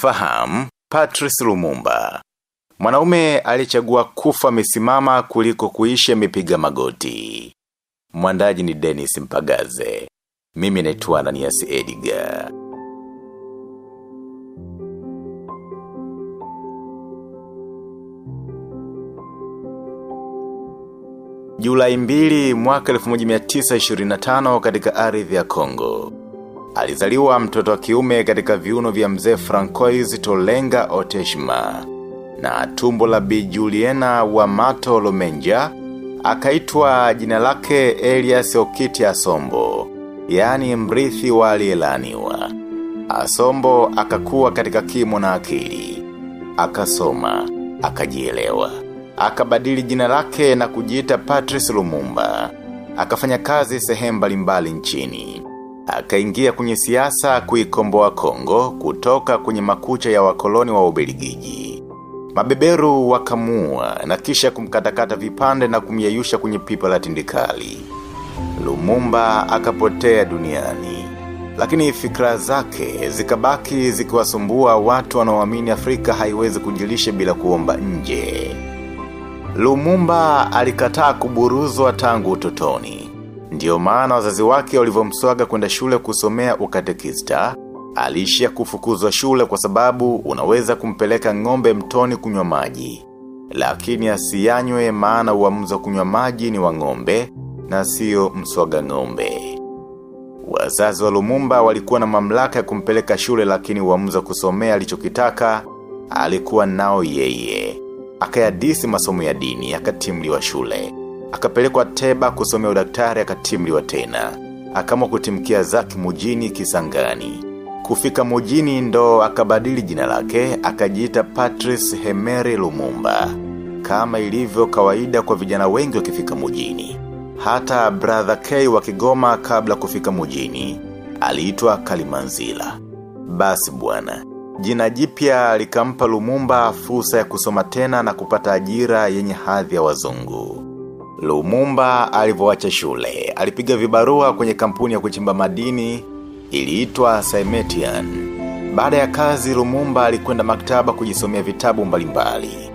Mfahamu, Patrice Lumumba. Mwanaume alichagua kufa misimama kuliko kuishi amepiga magoti. Mwandaji ni Dennis Mpagaze. Mimi naitwa Ananias Edgar. Julai mbili mwaka 1925 katika ardhi ya Kongo. Alizaliwa mtoto wa kiume katika viuno vya mzee Francois Tolenga Oteshma na tumbo la Bi Juliana wa Mato Lomenja akaitwa jina lake Elias Okiti Asombo, yani mrithi wa aliyelaniwa. Asombo akakuwa katika kimo na akili, akasoma, akajielewa akabadili jina lake na kujiita Patrice Lumumba. Akafanya kazi sehemu mbalimbali nchini. Akaingia kwenye siasa kuikomboa Kongo kutoka kwenye makucha ya wakoloni wa Ubelgiji. Mabeberu wakamua na kisha kumkatakata vipande na kumyeyusha kwenye pipa la tindikali. Lumumba akapotea duniani. Lakini fikra zake zikabaki zikiwasumbua watu wanaoamini Afrika haiwezi kujilisha bila kuomba nje. Lumumba alikataa kuburuzwa tangu utotoni. Ndiyo maana wazazi wake walivyomswaga kwenda shule kusomea ukatekista, aliishia kufukuzwa shule kwa sababu unaweza kumpeleka ng'ombe mtoni kunywa maji. Lakini asiyanywe maana uamuzi wa kunywa maji ni wa ng'ombe na sio mswaga ng'ombe. Wazazi wa Lumumba walikuwa na mamlaka ya kumpeleka shule lakini uamuzi wa kusomea alichokitaka alikuwa nao yeye akayadisi masomo ya dini akatimliwa shule. Akapelekwa teba kusomea udaktari akatimliwa tena. Akamwa kutimkia zaki mujini kisangani. Kufika mujini ndo akabadili jina lake, akajiita Patrice Hemeri Lumumba. Kama ilivyo kawaida kwa vijana wengi wakifika mujini. Hata brother K wa Kigoma kabla kufika mujini, aliitwa Kalimanzila. Basi bwana, Jina jipya likampa Lumumba fursa ya kusoma tena na kupata ajira yenye hadhi ya wazungu. Lumumba alivyoacha shule, alipiga vibarua kwenye kampuni ya kuchimba madini, iliitwa Simetian. Baada ya kazi Lumumba alikwenda maktaba kujisomea vitabu mbalimbali.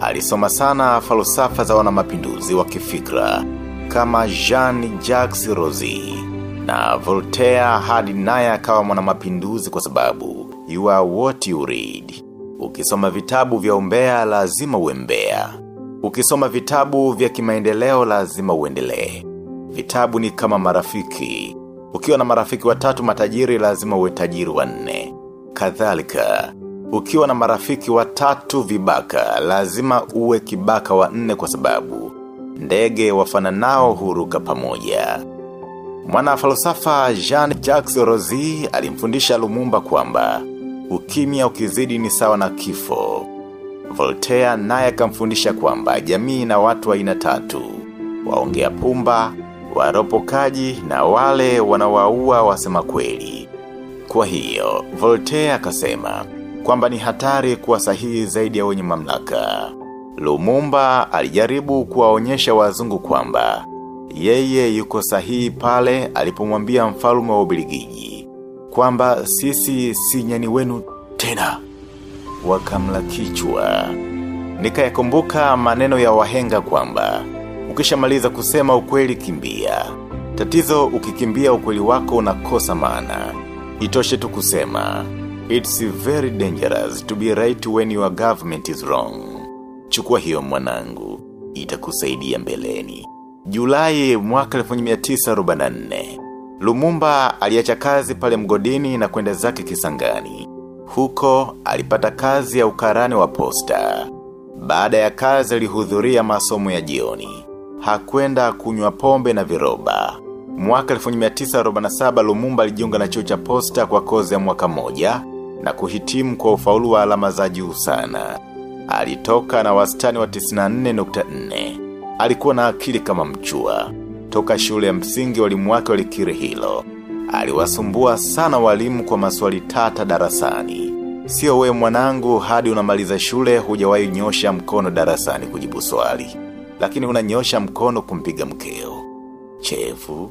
Alisoma sana falsafa za wanamapinduzi wa kifikra kama Jean Jacques Rousseau na Voltaire hadi naye akawa mwanamapinduzi kwa sababu you are what you read. Ukisoma vitabu vya umbea lazima uembea. Ukisoma vitabu vya kimaendeleo lazima uendelee. Vitabu ni kama marafiki. Ukiwa na marafiki watatu matajiri lazima uwe tajiri wanne. Kadhalika, ukiwa na marafiki watatu vibaka lazima uwe kibaka wa nne kwa sababu ndege wafananao huruka pamoja. Mwana falsafa Jean Jacques Rousseau alimfundisha Lumumba kwamba ukimya ukizidi ni sawa na kifo. Voltaire naye akamfundisha kwamba jamii na watu wa aina tatu, waongea pumba, waropokaji na wale wanawaua wasema kweli. Kwa hiyo, Voltaire akasema kwamba ni hatari kuwa sahihi zaidi ya wenye mamlaka. Lumumba alijaribu kuwaonyesha wazungu kwamba yeye yuko sahihi pale alipomwambia mfalme wa Ubelgiji kwamba sisi si nyani wenu tena wakamla kichwa. Nikayakumbuka maneno ya wahenga kwamba ukishamaliza kusema ukweli kimbia. Tatizo ukikimbia ukweli wako unakosa maana. Itoshe tu kusema. It's very dangerous to be right when your government is wrong. Chukua hiyo mwanangu. Itakusaidia mbeleni. Julai mwaka 1944 Lumumba aliacha kazi pale mgodini na kwenda zake kisangani. Huko alipata kazi ya ukarani wa posta. Baada ya kazi alihudhuria masomo ya jioni. Hakwenda kunywa pombe na viroba. Mwaka 1947 Lumumba alijiunga na chuo cha posta kwa kozi ya mwaka moja na kuhitimu kwa ufaulu wa alama za juu sana. Alitoka na wastani wa 94.4 alikuwa na akili kama mchua. Toka shule ya msingi walimu wake walikiri hilo. Aliwasumbua sana walimu kwa maswali tata darasani. Sio we mwanangu hadi unamaliza shule hujawahi nyosha mkono darasani kujibu swali. Lakini unanyosha mkono kumpiga mkeo. Chefu.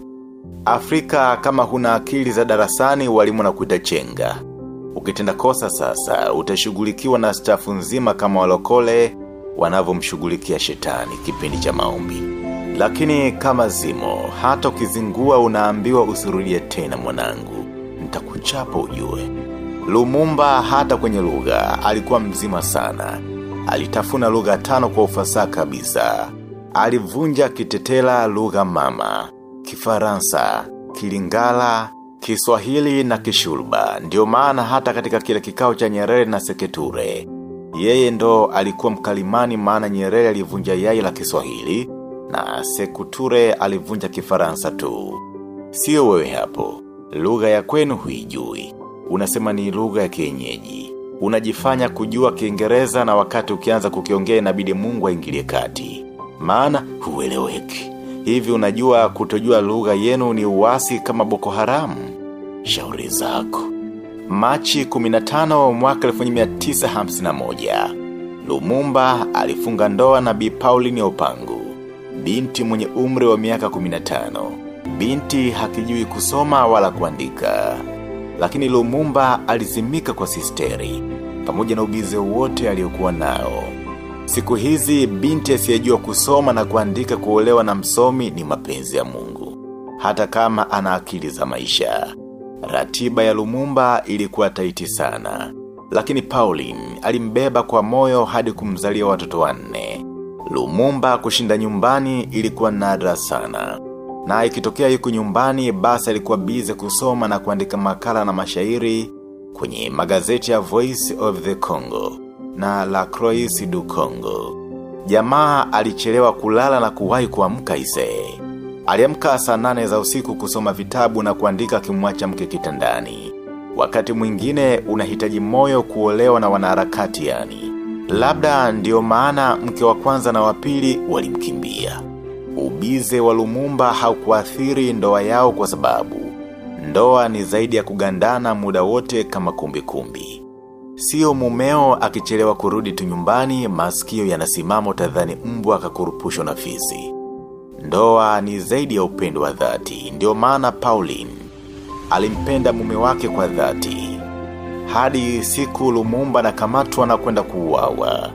Afrika kama huna akili za darasani walimu na kuita chenga. Ukitenda kosa sasa, utashughulikiwa na stafu nzima kama walokole wanavyomshughulikia shetani kipindi cha maombi. Lakini kama zimo, hata ukizingua unaambiwa usirudie tena mwanangu. Nitakuchapa ujue. Lumumba hata kwenye lugha alikuwa mzima sana. Alitafuna lugha tano kwa ufasaha kabisa. Alivunja kitetela lugha mama, kifaransa, kilingala, kiswahili na kishulba. Ndio maana hata katika kile kikao cha nyerere na seketure. Yeye ndo alikuwa mkalimani maana nyerere alivunja yai la kiswahili na sekuture alivunja kifaransa tu. Sio wewe hapo, lugha ya kwenu huijui. Unasema ni lugha ya kienyeji. Unajifanya kujua kiingereza na wakati ukianza kukiongea inabidi mungu aingilie kati. Maana hueleweki. Hivi unajua kutojua lugha yenu ni uwasi kama boko haramu. Shauri zako. Machi 15 mwaka 1951. Lumumba alifunga ndoa na Bi Pauline Opangu. Binti mwenye umri wa miaka 15. Binti hakijui kusoma wala kuandika. Lakini Lumumba alizimika kwa sisteri. Pamoja na ubize wote aliokuwa nao. Siku hizi binti asiyejua kusoma na kuandika kuolewa na msomi ni mapenzi ya mungu. Hata kama ana akili za maisha. Ratiba ya Lumumba ilikuwa taiti sana. Lakini Pauline alimbeba kwa moyo hadi kumzalia watoto wanne. Lumumba kushinda nyumbani ilikuwa nadra sana. Na ikitokea yuko nyumbani basi alikuwa bize kusoma na kuandika makala na mashairi kwenye magazeti ya Voice of the Congo na La Croix du Congo. Jamaa alichelewa kulala na kuwahi kuamka isee. Aliamka saa nane za usiku kusoma vitabu na kuandika kimwacha mke kitandani. Wakati mwingine unahitaji moyo kuolewa na wanaharakati yani. Labda ndio maana mke wa kwanza na wa pili walimkimbia. Ubize wa Lumumba haukuathiri ndoa yao kwa sababu ndoa ni zaidi ya kugandana muda wote kama kumbi kumbi. Sio mumeo akichelewa kurudi tu nyumbani masikio yanasimama utadhani mbwa akakurupushwa na fisi. Ndoa ni zaidi ya upendo wa dhati, ndio maana Pauline alimpenda mume wake kwa dhati. Hadi siku Lumumba na kamatwa na kwenda kuuawa.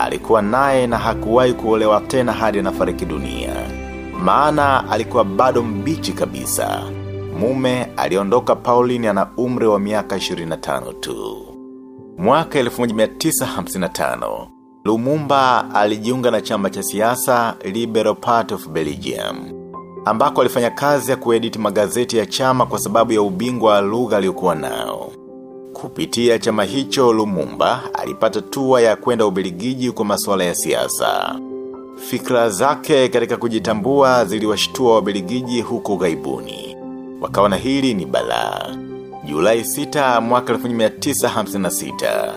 Alikuwa naye na hakuwahi kuolewa tena hadi anafariki dunia. Maana alikuwa bado mbichi kabisa. Mume aliondoka Pauline ana umri wa miaka 25 tu. Mwaka 1955, Lumumba alijiunga na chama cha siasa Liberal Party of Belgium. Ambako alifanya kazi ya kuediti magazeti ya chama kwa sababu ya ubingwa wa lugha aliyokuwa nao. Kupitia chama hicho Lumumba alipata tua ya kwenda ubeligiji kwa masuala ya siasa. Fikra zake katika kujitambua ziliwashtua wabeligiji huko gaibuni. Wakaona hili ni balaa. Julai 6 mwaka 1956.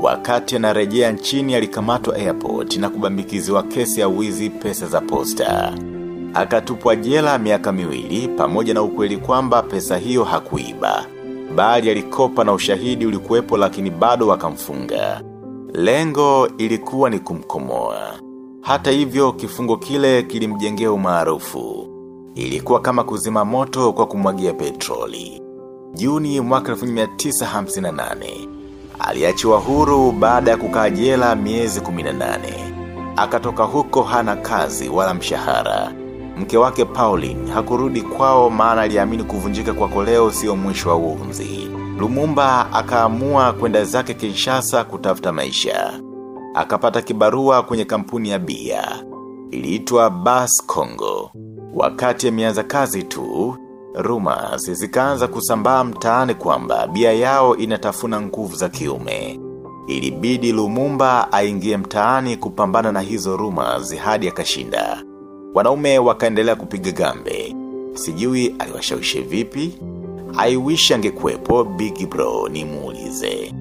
Wakati anarejea nchini alikamatwa airport na kubambikiziwa kesi ya wizi pesa za posta. Akatupwa jela miaka miwili pamoja na ukweli kwamba pesa hiyo hakuiba. Bali alikopa na ushahidi ulikuwepo lakini bado wakamfunga. Lengo ilikuwa ni kumkomoa. Hata hivyo kifungo kile kilimjengea umaarufu. Ilikuwa kama kuzima moto kwa kumwagia petroli. Juni mwaka 1958. Aliachiwa huru baada ya kukaa jela miezi 18. Akatoka huko hana kazi wala mshahara. Mke wake Pauline hakurudi kwao maana aliamini kuvunjika kwa koleo sio mwisho wa uunzi. Lumumba akaamua kwenda zake Kinshasa kutafuta maisha. Akapata kibarua kwenye kampuni ya bia. Iliitwa Bas Congo. Wakati ameanza kazi tu, rumors zikaanza kusambaa mtaani kwamba bia yao inatafuna nguvu za kiume. Ilibidi Lumumba aingie mtaani kupambana na hizo rumors hadi akashinda. Wanaume wakaendelea kupiga gambe. Sijui aliwashawishi vipi? I wish angekuwepo Big Bro ni muulize.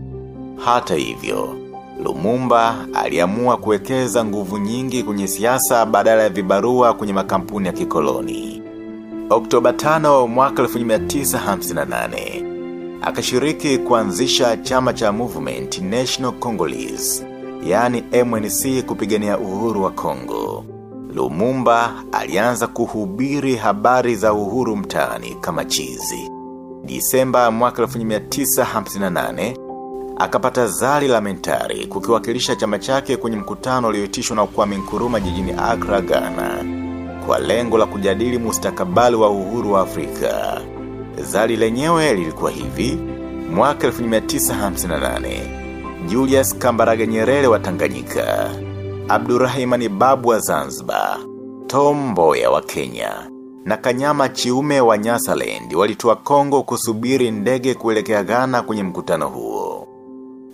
Hata hivyo, Lumumba aliamua kuwekeza nguvu nyingi kwenye siasa badala ya vibarua kwenye makampuni ya kikoloni. Oktoba 5 mwaka 1958 akashiriki kuanzisha chama cha Movement National Congolese, yani MNC kupigania uhuru wa Kongo. Lumumba alianza kuhubiri habari za uhuru mtaani kama chizi. Disemba mwaka 1958 akapata zali la mentari kukiwakilisha chama chake kwenye mkutano ulioitishwa na Kwame Nkrumah jijini Accra, Ghana kwa lengo la kujadili mustakabali wa uhuru wa Afrika. Zali lenyewe lilikuwa hivi, mwaka 1958 Julius Kambarage Nyerere wa Tanganyika, Abdurrahimani Babu wa Zanzibar, Tom Mboya wa Kenya, na Kanyama Chiume wa Nyasaland walitua Kongo kusubiri ndege kuelekea Ghana kwenye mkutano huo.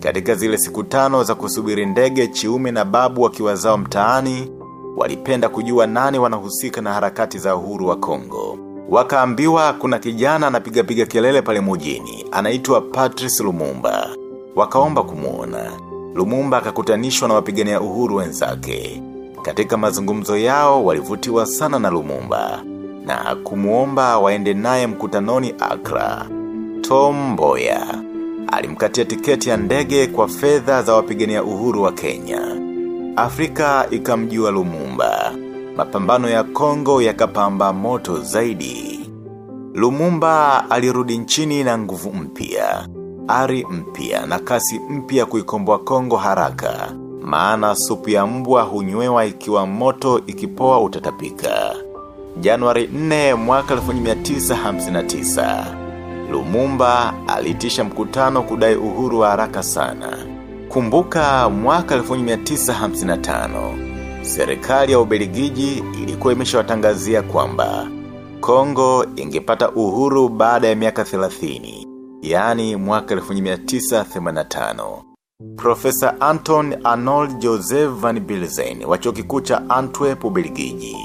Katika zile siku tano za kusubiri ndege Chiume na Babu wakiwa zao mtaani, walipenda kujua nani wanahusika na harakati za uhuru wa Kongo. Wakaambiwa kuna kijana anapiga piga kelele pale mujini, anaitwa Patrice Lumumba. Wakaomba kumuona. Lumumba akakutanishwa na wapigania uhuru wenzake. Katika mazungumzo yao walivutiwa sana na Lumumba na kumuomba waende naye mkutanoni Accra. Tom Mboya alimkatia tiketi ya ndege kwa fedha za wapigania uhuru wa Kenya. Afrika ikamjua Lumumba. Mapambano ya Kongo yakapamba moto zaidi. Lumumba alirudi nchini na nguvu mpya, ari mpya na kasi mpya kuikomboa Kongo haraka. Maana supu ya mbwa hunywewa ikiwa moto ikipoa utatapika. Januari 4 mwaka 1959. Lumumba alitisha mkutano kudai uhuru wa haraka sana. Kumbuka mwaka 1955. Serikali ya Ubelgiji ilikuwa imeshawatangazia kwamba Kongo ingepata uhuru baada ya miaka 30, yani mwaka 1985. Profesa Anton Arnold Joseph Van Bilzen wa chuo kikuu cha Antwerp Ubelgiji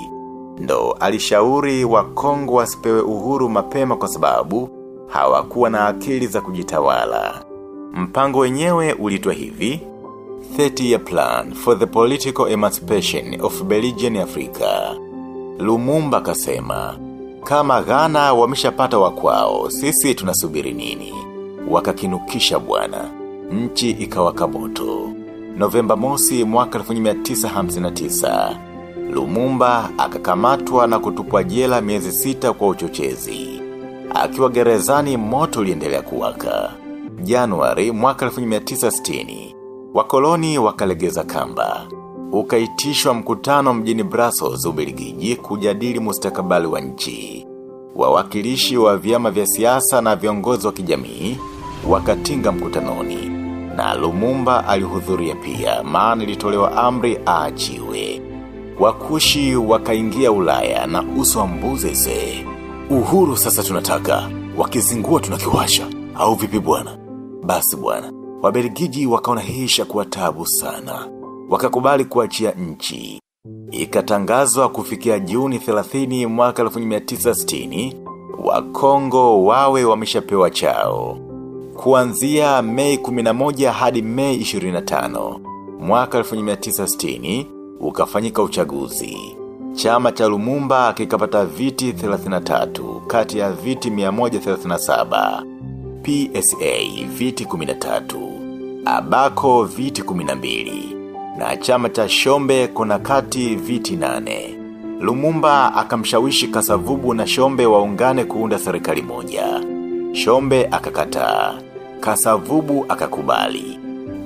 ndo alishauri wa Kongo wasipewe uhuru mapema kwa sababu hawakuwa na akili za kujitawala. Mpango wenyewe ulitwa hivi 30 year plan for the political emancipation of Belgian Africa. Lumumba kasema, kama Ghana wameshapata wakwao, sisi tunasubiri nini? Wakakinukisha bwana. Nchi ikawaka moto. Novemba mosi mwaka 1959. Lumumba akakamatwa na kutupwa jela miezi sita kwa uchochezi. Akiwa gerezani moto uliendelea kuwaka. Januari mwaka 1960. Wakoloni wakalegeza kamba. Ukaitishwa mkutano mjini Brussels Ubelgiji kujadili mustakabali wa nchi. Wawakilishi wa vyama vya siasa na viongozi wa kijamii wakatinga mkutanoni. Na Lumumba alihudhuria pia maana ilitolewa amri aachiwe. Wakushi wakaingia ulaya na uso wa mbuze se. Uhuru sasa tunataka, wakizingua tunakiwasha, au vipi bwana? Basi bwana, Wabelgiji wakaona hii ishakuwa tabu sana. Wakakubali kuachia nchi. Ikatangazwa kufikia Juni 30 mwaka 1960, wa Kongo wawe wameshapewa chao. Kuanzia Mei 11 hadi Mei 25, mwaka 1960, ukafanyika uchaguzi. Chama cha Lumumba kikapata viti 33 kati ya viti 137. PSA viti 13, Abako viti 12, na chama cha Shombe kuna kati viti nane. Lumumba akamshawishi Kasavubu na Shombe waungane kuunda serikali moja. Shombe akakataa. Kasavubu akakubali.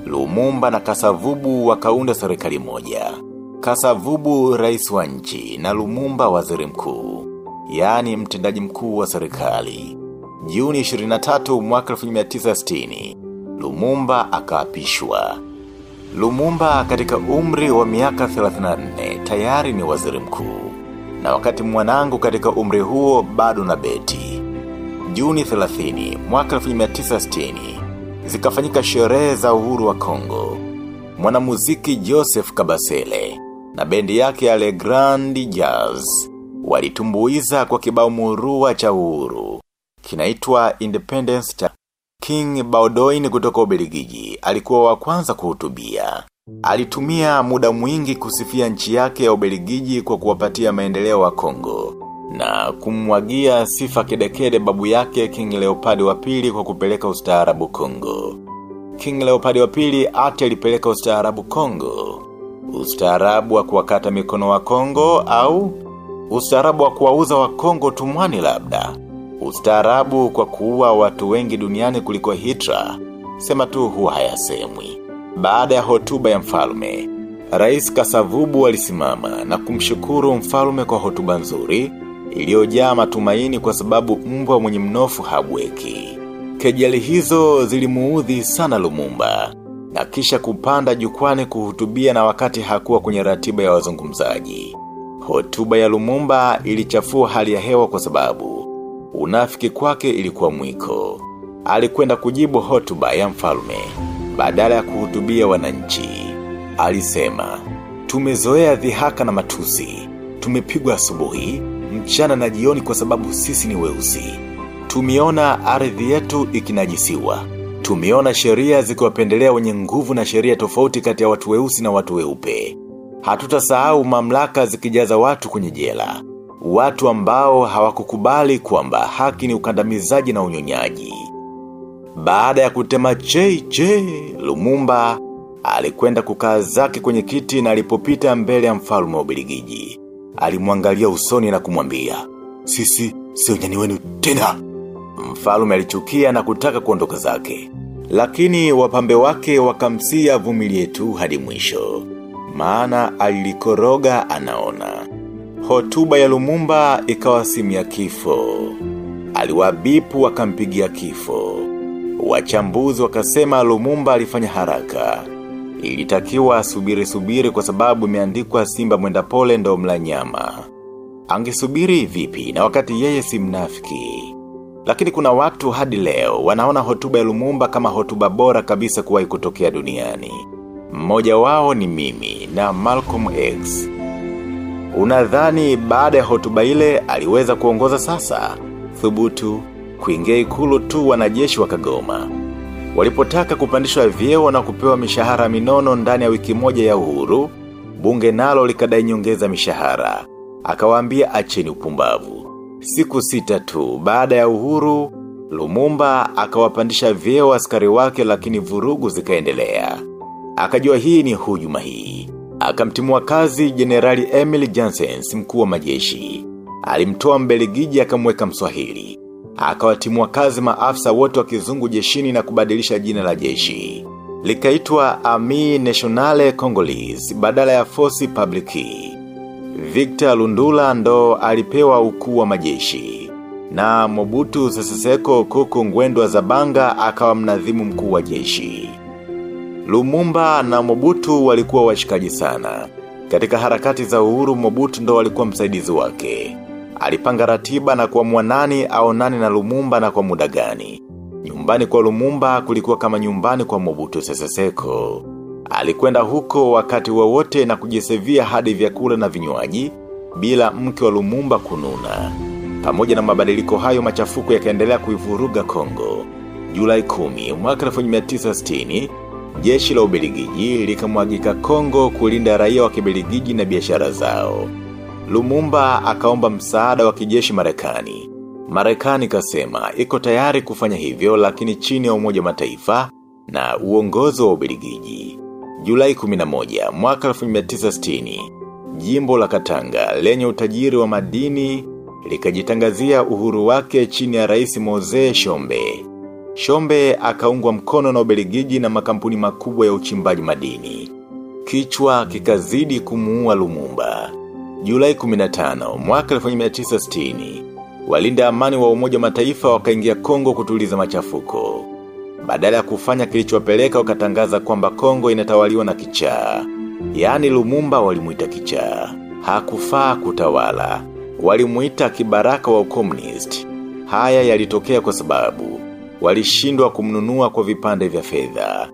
Lumumba na Kasavubu wakaunda serikali moja. Kasavubu rais wa nchi na Lumumba waziri mkuu, Yaani mtendaji mkuu wa serikali. Juni 23 mwaka 1960, Lumumba akaapishwa. Lumumba katika umri wa miaka 34 tayari ni waziri mkuu. Na wakati mwanangu katika umri huo bado na beti. Juni 30 mwaka 1960, zikafanyika sherehe za uhuru wa Kongo. Mwanamuziki Joseph Kabasele na bendi yake ya Le Grand Jazz walitumbuiza kwa kibao murua cha uhuru kinaitwa Independence cha King Baudoin kutoka Ubelgiji alikuwa wa kwanza kuhutubia. Alitumia muda mwingi kusifia nchi yake ya Ubelgiji kwa kuwapatia maendeleo wa Kongo na kumwagia sifa kedekede babu yake King Leopard wa pili kwa kupeleka ustaarabu Kongo. King Leopard wa pili ati alipeleka ustaarabu Kongo. Ustaarabu wa kuwakata mikono wa Kongo au ustaarabu wa kuwauza wa Kongo tumwani labda. Ustaarabu kwa kuua watu wengi duniani kuliko Hitler, sema tu huwa hayasemwi. Baada ya hotuba ya mfalme, Rais Kasavubu alisimama na kumshukuru mfalme kwa hotuba nzuri, iliyojaa matumaini kwa sababu mbwa mwenye mnofu habweki. Kejeli hizo zilimuudhi sana Lumumba, na kisha kupanda jukwani kuhutubia na wakati hakuwa kwenye ratiba ya wazungumzaji. Hotuba ya Lumumba ilichafua hali ya hewa kwa sababu unafiki kwake ilikuwa mwiko. Alikwenda kujibu hotuba ya mfalme badala ya kuhutubia wananchi. Alisema, tumezoea dhihaka na matusi. Tumepigwa asubuhi, mchana na jioni kwa sababu sisi ni weusi. Tumeona ardhi yetu ikinajisiwa. Tumeona sheria zikiwapendelea wenye nguvu na sheria tofauti kati ya watu weusi na watu weupe. Hatutasahau mamlaka zikijaza watu kwenye jela. Watu ambao hawakukubali kwamba haki ni ukandamizaji na unyonyaji. Baada ya kutema chei chei, Lumumba alikwenda kukaa zake kwenye kiti na alipopita mbele ya mfalme wa Ubelgiji. Alimwangalia usoni na kumwambia, "Sisi sio nyani wenu tena." Mfalme alichukia na kutaka kuondoka zake. Lakini wapambe wake wakamsia vumilie tu hadi mwisho. Maana alilikoroga anaona. Hotuba ya Lumumba ikawa simu ya kifo. Aliwabipu wakampigia kifo. Wachambuzi wakasema Lumumba alifanya haraka. Ilitakiwa asubiri subiri kwa sababu imeandikwa simba mwenda pole ndo mla nyama. Angesubiri vipi na wakati yeye si mnafiki. Lakini kuna watu hadi leo wanaona hotuba ya Lumumba kama hotuba bora kabisa kuwahi kutokea duniani. Mmoja wao ni mimi na Malcolm X. Unadhani baada ya hotuba ile aliweza kuongoza sasa? Thubutu, kuingia ikulu tu wanajeshi wakagoma. Walipotaka kupandishwa vyeo na kupewa mishahara minono ndani ya wiki moja ya uhuru, bunge nalo likadai nyongeza mishahara. Akawaambia acheni upumbavu. Siku sita tu baada ya uhuru, Lumumba akawapandisha vyeo askari wake lakini vurugu zikaendelea. Akajua hii ni hujuma hii. Akamtimua kazi Generali Emily Janssens mkuu wa majeshi. Alimtoa Mbeligiji akamweka Mswahili. Akawatimua kazi maafisa wote wa kizungu jeshini na kubadilisha jina la jeshi. Likaitwa Ami Nationale Congolese badala ya Force Publique. Victor Lundula ndo alipewa ukuu wa majeshi. Na Mobutu Seseseko kuku ngwendo wa Zabanga akawa mnadhimu mkuu wa jeshi. Lumumba na Mobutu walikuwa washikaji sana. Katika harakati za uhuru Mobutu ndo walikuwa msaidizi wake. Alipanga ratiba na au nani na Lumumba na kwa muda gani. Nyumbani kwa Lumumba kulikuwa kama nyumbani kwa Mobutu Seseseko. Alikwenda huko wakati wowote na kujisevia hadi vyakula na vinywaji bila mke wa Lumumba kununa. Pamoja na mabadiliko hayo machafuko yakaendelea kuivuruga Kongo. Julai 10 mwaka 1960 jeshi la Ubelgiji likamwagika Kongo kulinda raia wa Kibelgiji na biashara zao. Lumumba akaomba msaada wa kijeshi Marekani. Marekani kasema iko tayari kufanya hivyo lakini chini ya Umoja Mataifa na uongozo wa Ubelgiji. Julai 11 mwaka 1960 jimbo la Katanga lenye utajiri wa madini likajitangazia uhuru wake chini ya Rais Mose Shombe. Shombe akaungwa mkono na Ubelgiji na makampuni makubwa ya uchimbaji madini. Kichwa kikazidi kumuua Lumumba. Julai 15 mwaka 1960 walinda amani wa Umoja Mataifa wakaingia Kongo kutuliza machafuko. Badala ya kufanya kilichowapeleka wakatangaza kwamba Kongo inatawaliwa na kichaa. Yaani Lumumba walimuita kichaa. Hakufaa kutawala. Walimuita kibaraka wa ukomunisti. Haya yalitokea kwa sababu walishindwa kumnunua kwa vipande vya fedha.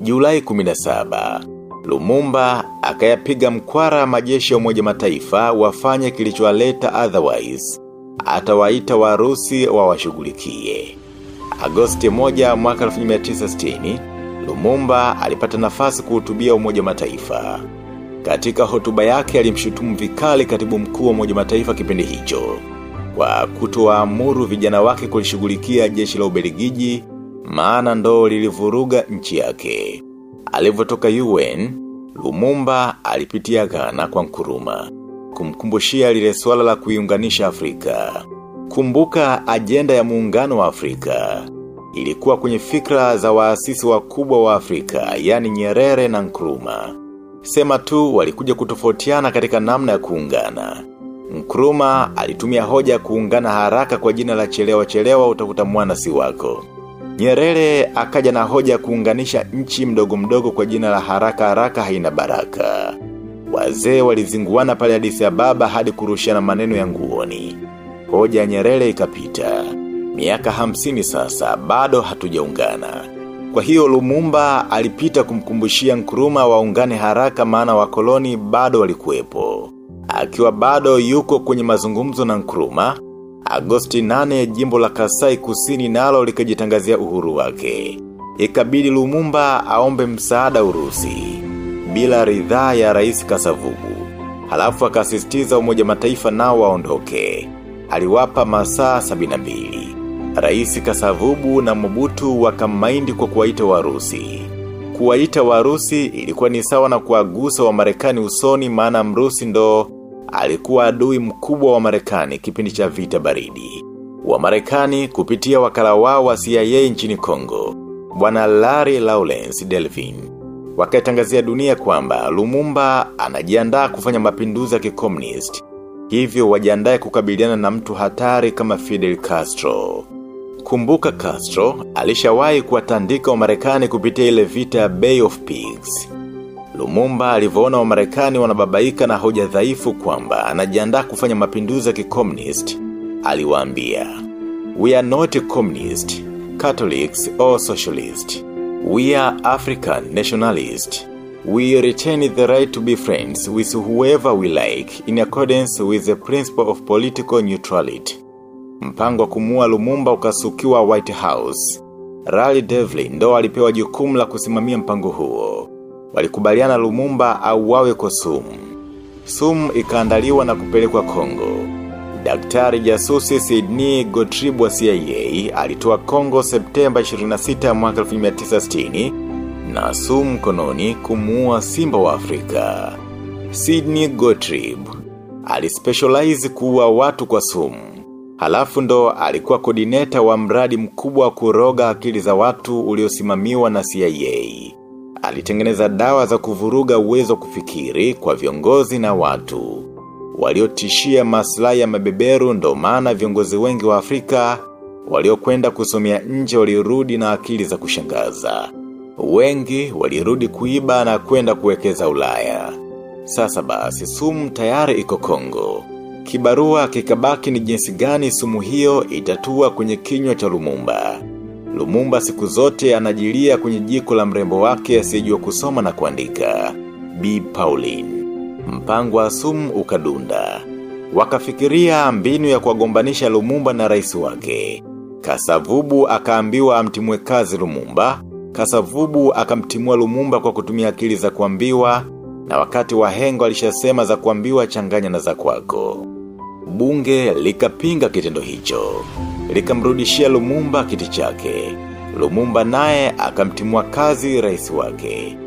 Julai 17 Lumumba akayapiga mkwara majeshi ya Umoja Mataifa wafanye kilichowaleta otherwise. Atawaita Warusi wawashughulikie. Agosti 1 mwaka 1960, Lumumba alipata nafasi kuhutubia Umoja Mataifa. Katika hotuba yake alimshutumu vikali katibu mkuu wa Umoja Mataifa kipindi hicho kwa kutowaamuru vijana wake kulishughulikia jeshi la Ubelgiji, maana ndo lilivuruga nchi yake. Alivyotoka UN, Lumumba alipitia Ghana kwa Nkuruma, kumkumbushia lile swala la kuiunganisha Afrika. Kumbuka ajenda ya muungano wa Afrika. Ilikuwa kwenye fikra za waasisi wakubwa wa Afrika, yani Nyerere na Nkrumah. Sema tu walikuja kutofautiana katika namna ya kuungana. Nkrumah alitumia hoja kuungana haraka kwa jina la chelewa chelewa utakuta mwana si wako. Nyerere akaja na hoja kuunganisha nchi mdogo mdogo kwa jina la haraka haraka haina baraka. Wazee walizinguana pale ya baba hadi kurushiana maneno ya nguoni. Hoja ya Nyerere ikapita. Miaka hamsini sasa bado hatujaungana. Kwa hiyo Lumumba alipita kumkumbushia Nkrumah waungane haraka maana wakoloni bado walikuwepo. Akiwa bado yuko kwenye mazungumzo na Nkrumah, Agosti 8 jimbo la Kasai kusini nalo likajitangazia uhuru wake. Ikabidi Lumumba aombe msaada Urusi bila ridhaa ya rais Kasavubu. Halafu akasisitiza umoja mataifa nao waondoke. Aliwapa masaa 72. Rais Kasavubu na Mobutu wakamaindi kwa kuwaita Warusi. Kuwaita Warusi ilikuwa ni sawa na kuagusa wa Marekani usoni maana Mrusi ndo alikuwa adui mkubwa wa Marekani kipindi cha vita baridi. Wa Marekani kupitia wakala wao wa CIA nchini Kongo, bwana Larry Lawrence Delvin. Wakaitangazia dunia kwamba Lumumba anajiandaa kufanya mapinduzi ya kikomunist. Hivyo wajiandae kukabiliana na mtu hatari kama Fidel Castro. Kumbuka Castro alishawahi kuwatandika wa Marekani kupitia ile vita Bay of Pigs. Lumumba alivyoona wamarekani wanababaika na hoja dhaifu kwamba anajiandaa kufanya mapinduzi ya kikomunist. Aliwaambia, We are not communist, Catholics or socialist. We are African nationalist. We retain the right to be friends with whoever we like in accordance with the principle of political neutrality. Mpango wa kumua Lumumba ukasukiwa White House. Rally Devlin ndo alipewa jukumu la kusimamia mpango huo. Walikubaliana Lumumba au wawe kwa sumu. Sumu ikaandaliwa na kupelekwa Kongo. Daktari jasusi Sidney Gottlieb wa CIA alitoa Kongo Septemba 26 mwaka 1960 na sumu kononi kumuua simba wa Afrika. Sidney Gottlieb alispecialize kuua watu kwa sumu. Halafu ndo alikuwa kodineta wa mradi mkubwa wa kuroga akili za watu uliosimamiwa na CIA. Alitengeneza dawa za kuvuruga uwezo kufikiri kwa viongozi na watu. Waliotishia maslahi ya mabeberu ndo maana viongozi wengi wa Afrika waliokwenda kusomea nje walirudi na akili za kushangaza. Wengi walirudi kuiba na kwenda kuwekeza Ulaya. Sasa basi sumu tayari iko Kongo. Kibarua kikabaki ni jinsi gani sumu hiyo itatua kwenye kinywa cha Lumumba. Lumumba siku zote anajilia kwenye jiko la mrembo wake asiyejua kusoma na kuandika. B. Pauline. Mpango wa sumu ukadunda. Wakafikiria mbinu ya kuwagombanisha Lumumba na rais wake. Kasavubu akaambiwa amtimue kazi Lumumba. Kasavubu akamtimua Lumumba kwa kutumia akili za kuambiwa na wakati wahengo alishasema za kuambiwa changanya na za kwako. Bunge likapinga kitendo hicho. Likamrudishia Lumumba kiti chake. Lumumba naye akamtimua kazi rais wake.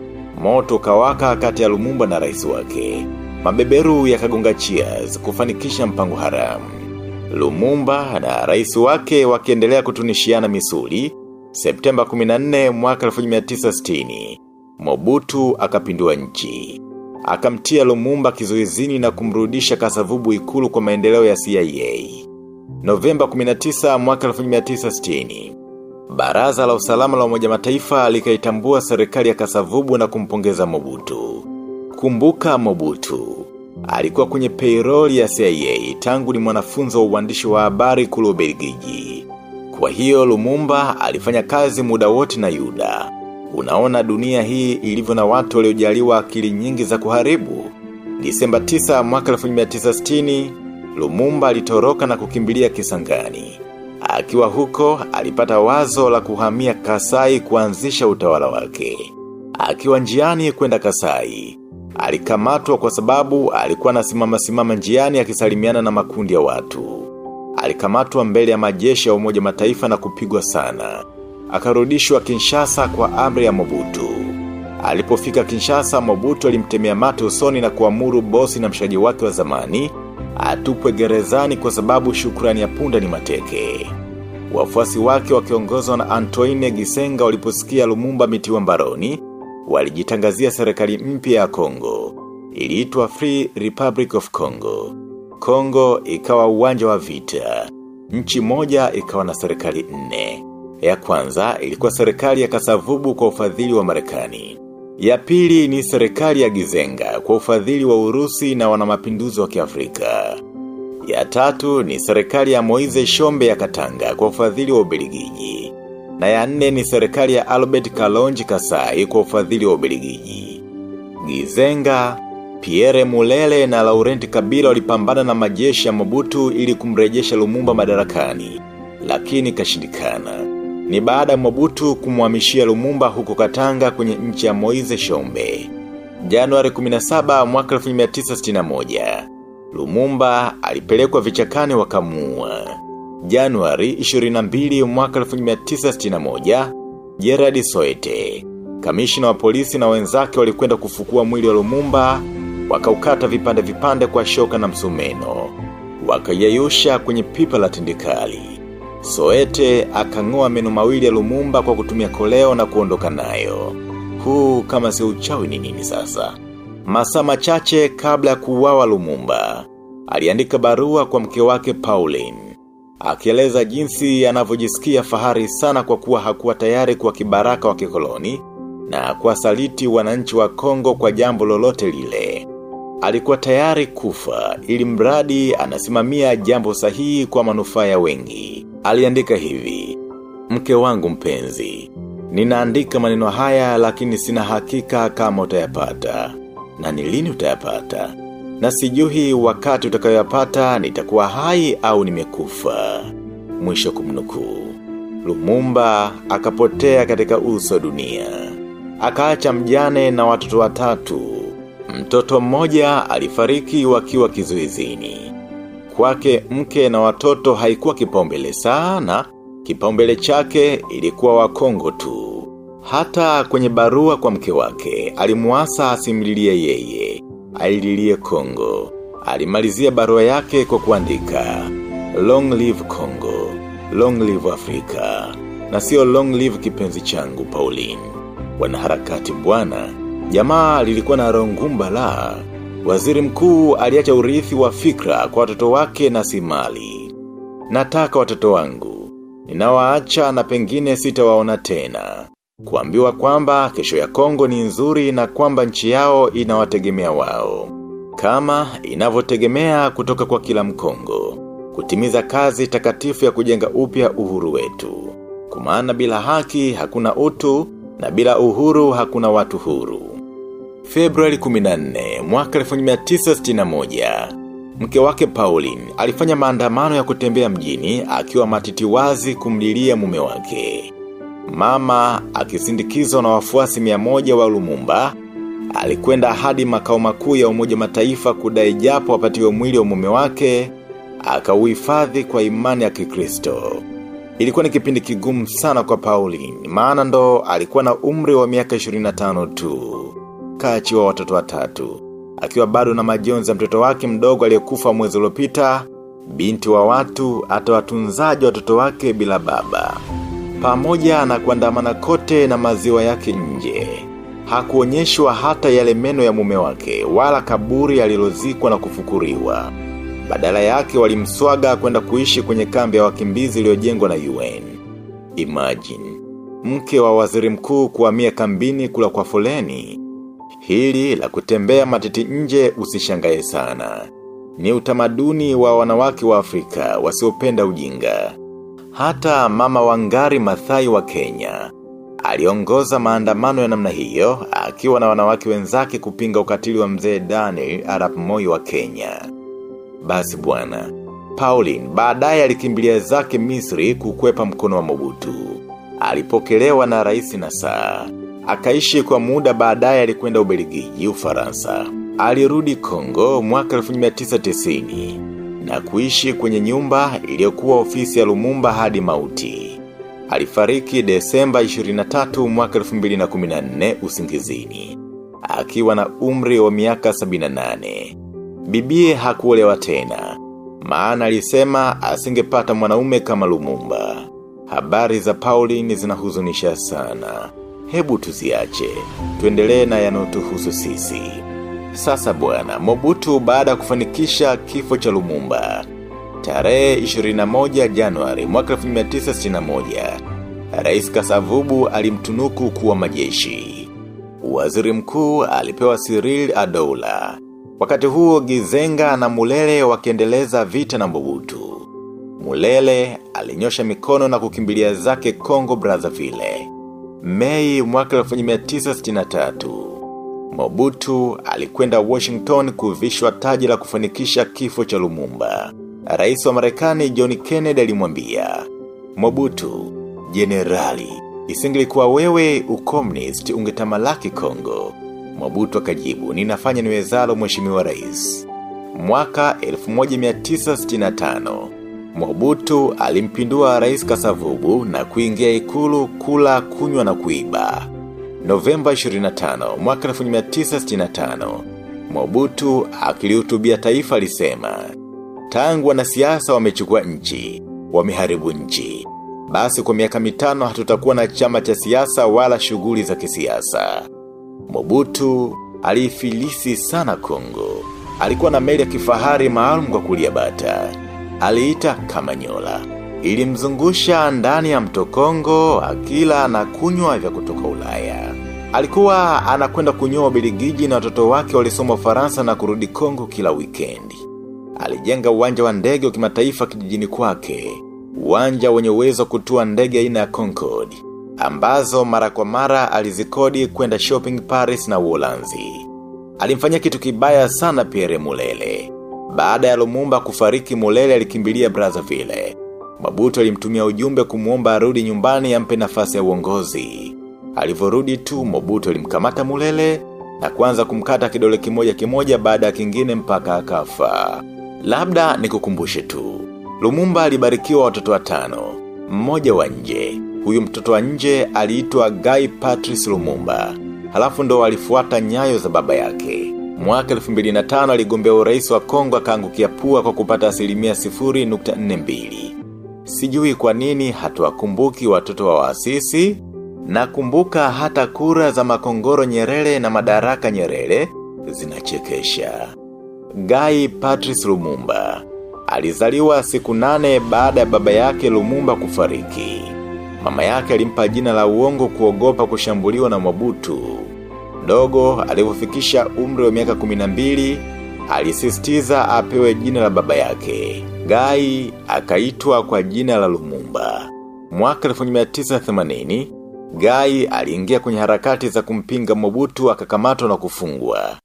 Moto kawaka kati ya Lumumba na rais wake. Mabeberu yakagonga cheers kufanikisha mpango haramu. Lumumba na rais wake wakiendelea kutunishiana misuli. Septemba 14 mwaka 1960. Mobutu akapindua nchi. Akamtia Lumumba kizuizini na kumrudisha kasavubu ikulu kwa maendeleo ya CIA. Novemba 19 mwaka 1960. Baraza la usalama la umoja mataifa likaitambua serikali ya kasavubu na kumpongeza Mobutu. Kumbuka Mobutu. Alikuwa kwenye payroll ya CIA tangu ni mwanafunzo wa uandishi wa habari kule Ubelgiji. Kwa hiyo Lumumba alifanya kazi muda wote na Yuda. Unaona dunia hii ilivyo na watu waliojaliwa akili nyingi za kuharibu. Disemba 9 mwaka 1960, Lumumba alitoroka na kukimbilia Kisangani. Akiwa huko, alipata wazo la kuhamia Kasai kuanzisha utawala wake. Akiwa njiani kwenda Kasai, alikamatwa kwa sababu alikuwa anasimama simama simama njiani akisalimiana na makundi ya watu. Alikamatwa mbele ya majeshi ya umoja mataifa na kupigwa sana. Akarudishwa Kinshasa kwa amri ya Mobutu. Alipofika Kinshasa, Mobutu alimtemea mate usoni na kuamuru bosi na mshaji wake wa zamani, atupwe gerezani kwa sababu shukrani ya punda ni mateke. Wafuasi wake wakiongozwa na Antoine Gisenga waliposikia Lumumba mitiwa mbaroni, walijitangazia serikali mpya ya Kongo. Iliitwa Free Republic of Congo. Kongo ikawa uwanja wa vita. Nchi moja ikawa na serikali nne. Ya kwanza ilikuwa serikali ya Kasavubu kwa ufadhili wa Marekani. Ya pili ni serikali ya Gizenga kwa ufadhili wa Urusi na wanamapinduzi wa Kiafrika. Ya tatu ni serikali ya Moize Shombe ya Katanga kwa ufadhili wa Ubelgiji. Na ya nne ni serikali ya Albert Kalonji Kasai kwa ufadhili wa Ubelgiji. Gizenga, Pierre Mulele na Laurent Kabila walipambana na majeshi ya Mobutu ili kumrejesha Lumumba madarakani, lakini kashindikana. Ni baada ya Mobutu kumhamishia Lumumba huko Katanga kwenye nchi ya Moize Shombe. Januari 17 mwaka 1961. Lumumba alipelekwa vichakani wakamua. Januari 22 mwaka 1961, Gerard Soete, kamishina wa polisi na wenzake walikwenda kufukua mwili wa Lumumba, wakaukata vipande vipande kwa shoka na msumeno. Wakayayusha kwenye pipa la tindikali. Soete akang'oa meno mawili ya Lumumba kwa kutumia koleo na kuondoka nayo. Huu kama si uchawi ni nini sasa? Masaa machache kabla ya kuuawa Lumumba, aliandika barua kwa mke wake Pauline. Akieleza jinsi anavyojisikia fahari sana kwa kuwa hakuwa tayari kwa kibaraka wa kikoloni na kuwasaliti wananchi wa Kongo kwa jambo lolote lile. Alikuwa tayari kufa ili mradi anasimamia jambo sahihi kwa manufaa ya wengi. Aliandika hivi, mke wangu mpenzi, ninaandika maneno haya lakini sina hakika kama utayapata. Na ni lini utayapata? Na sijuhi wakati utakayoyapata nitakuwa hai au nimekufa. Mwisho kumnukuu. Lumumba akapotea katika uso dunia. Akaacha mjane na watoto watatu. Mtoto mmoja alifariki wakiwa kizuizini. Kwake mke na watoto haikuwa kipaumbele sana, kipaumbele chake ilikuwa wakongo tu. Hata kwenye barua kwa mke wake, alimuasa asimlilie yeye, alililie Kongo. Alimalizia barua yake kwa kuandika, Long live Congo, long live Africa, na sio long live kipenzi changu Pauline. Wanaharakati bwana, jamaa lilikuwa na rongumba la, waziri mkuu aliacha urithi wa fikra kwa watoto wake na simali. Nataka watoto wangu, ninawaacha na pengine sitawaona tena. Kuambiwa kwamba kesho ya Kongo ni nzuri na kwamba nchi yao inawategemea wao. Kama inavyotegemea kutoka kwa kila mkongo. Kutimiza kazi takatifu ya kujenga upya uhuru wetu. Kumaana bila haki hakuna utu na bila uhuru hakuna watu huru. Februari 14 mwaka 1961 Mke wake Pauline alifanya maandamano ya kutembea mjini akiwa matiti wazi kumlilia mume wake. Mama, akisindikizwa na wafuasi miamoja wa Lumumba, alikwenda hadi makao makuu ya umoja mataifa kudai japo apatiwe mwili wa mume wake, akauhifadhi kwa imani ya kikristo. Ilikuwa ni kipindi kigumu sana kwa Pauline, maana ndo alikuwa na umri wa miaka 25 tu. Kaachiwa watoto watatu. Akiwa bado na majonzi ya mtoto wake mdogo aliyekufa mwezi uliopita, binti wa watu ata watunzaji watoto wake bila baba pamoja na kuandamana kote na maziwa yake nje. Hakuonyeshwa hata yale meno ya mume wake, wala kaburi alilozikwa na kufukuriwa. Badala yake walimswaga kwenda kuishi kwenye kambi ya wakimbizi iliyojengwa na UN. Imagine, mke wa waziri mkuu kuhamia kambini kula kwa foleni. Hili la kutembea matiti nje usishangae sana. Ni utamaduni wa wanawake wa Afrika wasiopenda ujinga. Hata mama wangari mathai wa Kenya. Aliongoza maandamano ya namna hiyo, akiwa na wanawake wenzake kupinga ukatili wa mzee Daniel Arap Moi wa Kenya. Basi bwana, Pauline baadaye alikimbilia zake Misri kukwepa mkono wa Mobutu. Alipokelewa na rais na saa. Akaishi kwa muda baadaye alikwenda Ubelgiji, Ufaransa. Alirudi Kongo mwaka 1990 na kuishi kwenye nyumba iliyokuwa ofisi ya Lumumba hadi mauti. Alifariki Desemba 23 mwaka 2014 usingizini. Akiwa na umri wa miaka 78. Bibie hakuolewa tena. Maana alisema asingepata mwanaume kama Lumumba. Habari za Pauline zinahuzunisha sana. Hebu tuziache. Tuendelee na yanotuhusu sisi. Sasa bwana, Mobutu baada ya kufanikisha kifo cha Lumumba. Tarehe 21 Januari mwaka 1961. Rais Kasavubu alimtunuku kuwa majeshi. Waziri mkuu alipewa Cyril Adoula. Wakati huo Gizenga na Mulele wakiendeleza vita na Mobutu. Mulele alinyosha mikono na kukimbilia zake Kongo Brazzaville. Mei mwaka 1963. Mobutu alikwenda Washington kuvishwa taji la kufanikisha kifo cha Lumumba. Rais wa Marekani John Kennedy alimwambia, Mobutu, generali, isingelikuwa wewe ukomunist ungetamalaki Kongo. Mobutu akajibu, ninafanya niwezalo mheshimiwa rais. Mwaka 1965, Mobutu alimpindua rais Kasavubu na kuingia ikulu kula kunywa na kuiba. Novemba 25, mwaka 1965, Mobutu akilihutubia taifa alisema, Tangu wanasiasa wamechukua nchi, wameharibu nchi. Basi kwa miaka mitano hatutakuwa na chama cha siasa wala shughuli za kisiasa. Mobutu alifilisi sana Kongo. Alikuwa na meli ya kifahari maalum kwa kulia bata. Aliita Kamanyola. Ilimzungusha ndani ya mto Kongo akila na kunywa vya kutoka Ulaya. Alikuwa anakwenda kunyoa Beligiji na watoto wake walisoma Faransa na kurudi Kongo kila wikendi. Alijenga uwanja wa ndege wa kimataifa kijijini kwake. Uwanja wenye uwezo kutua ndege aina ya Concorde ambazo mara kwa mara alizikodi kwenda shopping Paris na Uholanzi. Alimfanyia kitu kibaya sana Pierre Mulele. Baada ya Lumumba kufariki Mulele alikimbilia Brazzaville. Mabutu alimtumia ujumbe kumuomba arudi nyumbani ampe nafasi ya uongozi. Alivorudi tu Mobutu alimkamata Mulele na kuanza kumkata kidole kimoja kimoja baada ya kingine mpaka akafa. Labda nikukumbushe tu. Lumumba alibarikiwa watoto watano. Mmoja wa nje. Huyu mtoto wa nje aliitwa Guy Patrice Lumumba. Halafu ndo alifuata nyayo za baba yake. Mwaka 2005 aligombea urais wa Kongo akaangukia pua kwa kupata asilimia 0.42. Sijui kwa nini hatuwakumbuki watoto wa waasisi na kumbuka hata kura za makongoro nyerere na madaraka nyerere zinachekesha. Guy Patrice Lumumba alizaliwa siku nane baada ya baba yake Lumumba kufariki. Mama yake alimpa jina la uongo kuogopa kushambuliwa na Mobutu. Dogo alipofikisha umri wa miaka 12 alisisitiza apewe jina la baba yake. Gai akaitwa kwa jina la Lumumba. Mwaka 1980 Gai aliingia kwenye harakati za kumpinga Mobutu akakamatwa na kufungwa.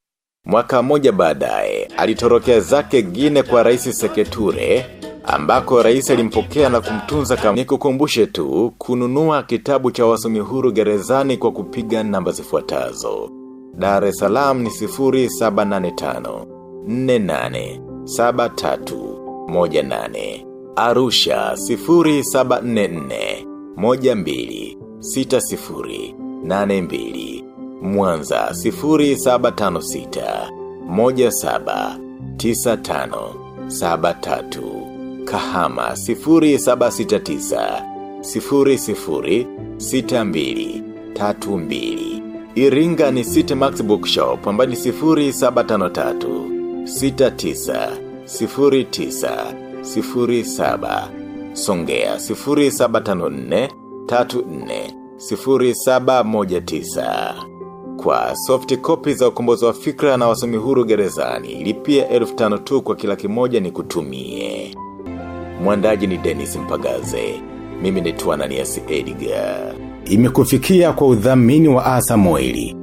Mwaka moja baadaye alitorokea zake Gine kwa rais Seketure ambako rais alimpokea na kumtunza kama nikukumbushe tu kununua kitabu cha wasomi huru gerezani kwa kupiga namba zifuatazo. Dar es Salaam ni 0785 48 73 18 Arusha 0744 12 60 82 Mwanza 0756 17 95 73 Kahama 0769 00 62 32 Iringa ni City Max Bookshop ambayo ni 0753 69 09 07 Songea 0754 34 0719 kwa soft copy za ukombozi wa fikra na wasomi huru gerezani, lipia elfu tano tu kwa kila kimoja ni kutumie. Mwandaji ni Dennis Mpagaze. Mimi ni Tuananias Edgar. Imekufikia kwa udhamini wa Asa Moili.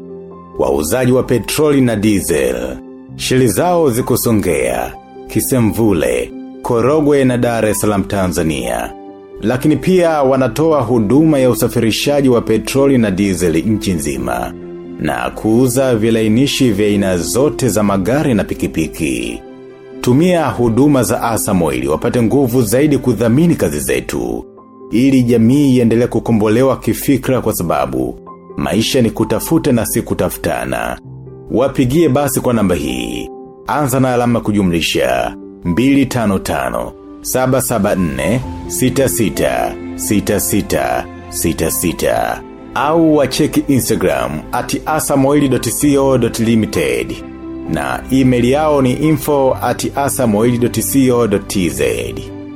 Wauzaji wa petroli na diesel. Shili zao zikusongea. Kisemvule. Korogwe na Dar es Salaam Tanzania. Lakini pia wanatoa huduma ya usafirishaji wa petroli na diesel nchi nzima na kuuza vilainishi vya aina zote za magari na pikipiki. Tumia huduma za Asamoili wapate nguvu zaidi kudhamini kazi zetu. Ili jamii iendelee kukombolewa kifikra kwa sababu maisha ni kutafuta na si kutafutana. Wapigie basi kwa namba hii. Anza na alama kujumlisha 255 774 66 66 66 au wacheki Instagram at asamoili.co.limited na email yao ni info at asamoili.co.tz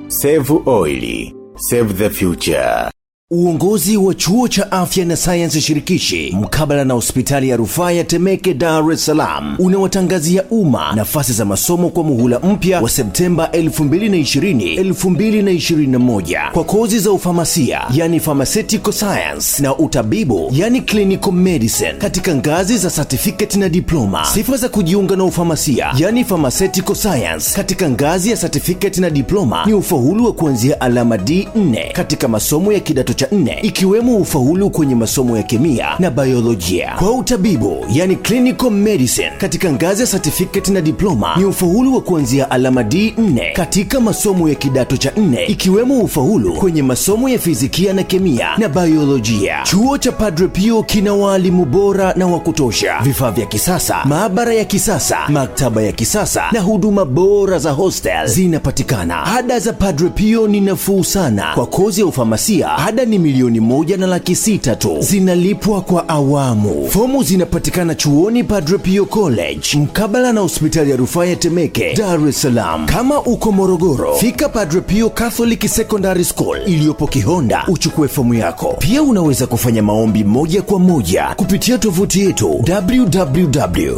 Save Oil, save the future. Uongozi wa chuo cha afya na sayansi shirikishi mkabala na hospitali ya rufaa ya Temeke, Dar es Salaam unawatangazia umma nafasi za masomo kwa muhula mpya wa Septemba 2020-2021 kwa kozi za ufamasia, yani pharmaceutical science na utabibu, yani clinical medicine katika ngazi za certificate na diploma. Sifa za kujiunga na ufamasia, yani pharmaceutical science katika ngazi ya certificate na diploma ni ufaulu wa kuanzia alama D4 katika masomo ya kidato cha nne ikiwemo ufaulu kwenye masomo ya kemia na biolojia. Kwa utabibu, yani clinical medicine katika ngazi ya certificate na diploma ni ufaulu wa kuanzia alama D4 katika masomo ya kidato cha nne ikiwemo ufaulu kwenye masomo ya fizikia na kemia na biolojia. Chuo cha Padre Pio kina waalimu bora na wa kutosha, vifaa vya kisasa, maabara ya kisasa, maktaba ya kisasa na huduma bora za hostel zinapatikana. Ada za Padre Pio ni nafuu sana. Kwa kozi ya ufamasia, ada ni milioni moja na laki sita tu. Zinalipwa kwa awamu. Fomu zinapatikana chuoni Padre Pio College mkabala na hospitali ya rufaa ya Temeke, Dar es Salaam. Kama uko Morogoro, fika Padre Pio Catholic Secondary School iliyopo Kihonda uchukue fomu yako. Pia unaweza kufanya maombi moja kwa moja kupitia tovuti yetu www